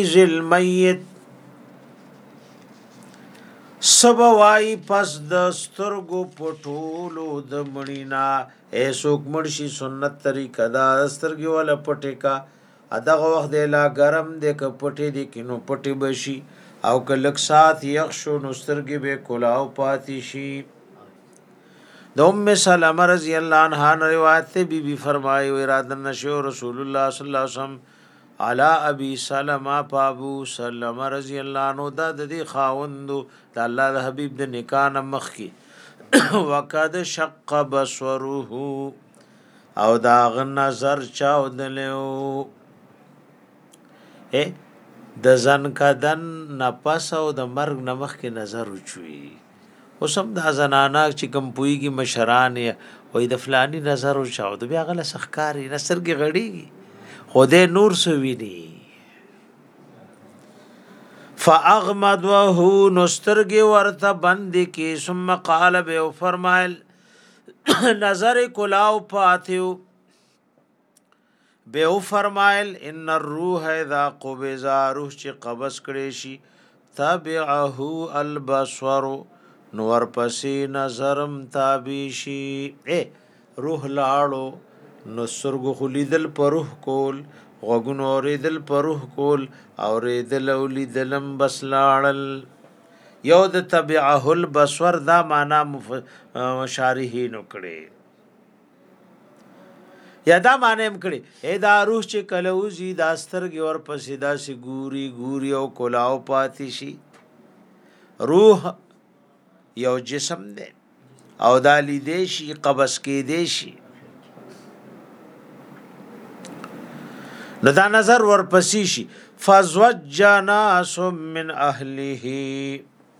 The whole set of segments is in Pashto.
العزیز المیت سبوای پس د سترګو پټولو د مړینا ایسوک مرشي سنت طریقه دا سترګې ولا پټې کا اداغه وخت لا ګرم دې ک پټې دې کینو پټې بشي او ک لک سات یخ شو نو سترګې به کلاو پاتې شي د ام سلمہ رضی الله عنها روایت بی بی فرمایي اراده نشو رسول الله صلی الله علیه وسلم علی ابی سلمہ پابو سلمہ رضی الله عنه دا د دې خاوند د الله د حبیب د نکاح مخ کی وقد شق بصره او دا غ نظر چاو دلو د زن کدن نفس او د مرگ نمخ کی نظر چوي اوس هم دا زنانا چې کم پويږي مشران وي د فلاني نظر او شاو د بیا غل سخکاری نصر کې غړيږي خدای نور سوي دي فاغمد وهو نسترګي ورته بند کې ثم قال به فرمایل نظر کلاو پاتیو به او فرمایل ان الروح اذا قبض روح چې قبض کړي شي تبعه البصر نور پسې نظرم تابع شي اے روح لاړو نو سرګو خلیدل پر روح کول غوګون اوریدل پر روح کول اوریدل اولیدلم بس لاړل یو د تبعه البصر دا معنا مشارحین کړي یا دا معنی هم کړي اې دا روح چې کله وزي دا سترګې ور پسې دا سي ګوري ګوري او کلاو پاتې شي روح یو جسم دی او دا لیدې شي قبض کې دی شي نو دا نظر ورپسې شي فزوج ناس من اهله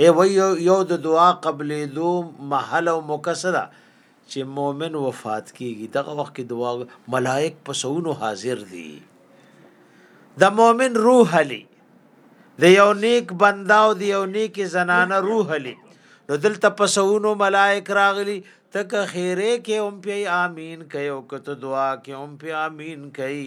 ای و یو د دعا قبلې دو محل او مکسره چې مؤمن وفات کیږي دغه وخت کې دعا ملائک په سونو حاضر دي د مؤمن روح علی د یو نیک بندا او د یو نیک زنانه روح علی نو دلته په سونو ملائک راغلي تک خیره کې هم پی امین کوي او کته دعا کې هم پی امین کوي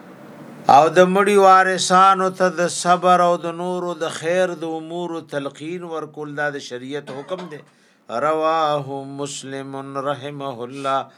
او د مړي وارثانو ته د صبر او د نورو د خیر د امور تلقین ورکول دا د شریعت حکم دی رواه مسلم رحمه الله